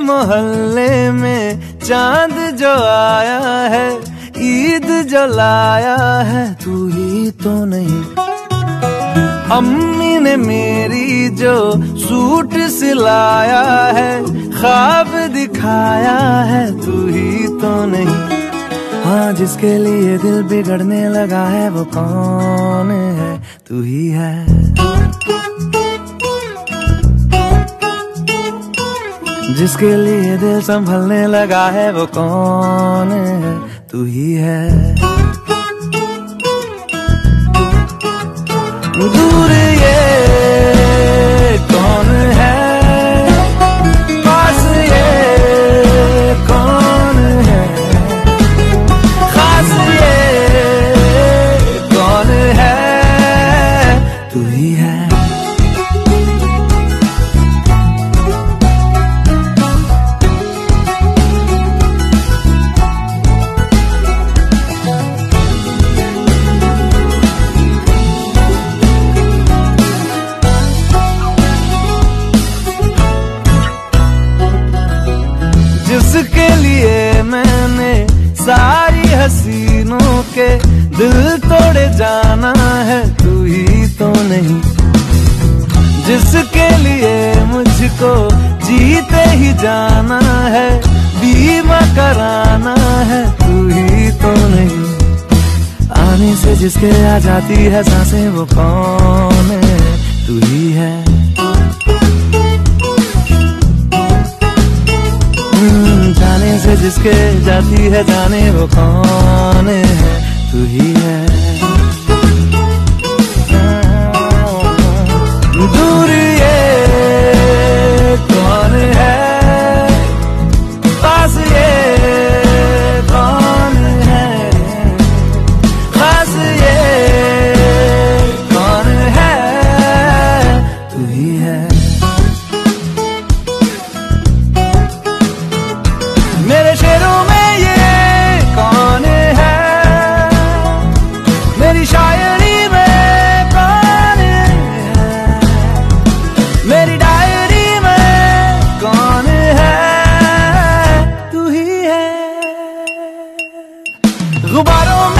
मोहल्ले में चाँद जो आया है ईद जो लाया है तू ही तो नहीं। अम्मी ने मेरी जो सूट सिलाया है, ख्वाब दिखाया है, तू ही तो नहीं। हाँ जिसके लिए दिल बिगड़ने लगा है, वो कौन है? तू ही है। जिसके लिए दिल संभलने लगा है, वो कौन है? तू ही है। जाना है तू ही तो नहीं। जिसके लिए मुझको जीते ही जाना है बीमा कराना है तू ही तो नहीं। आने से जिसके आ जाती है साँसें वो कौन है? तू ही है। हम्म, जाने से जिसके जाती है जाने वो कौन है? तू ही है। दोबारा